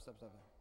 stop stop stop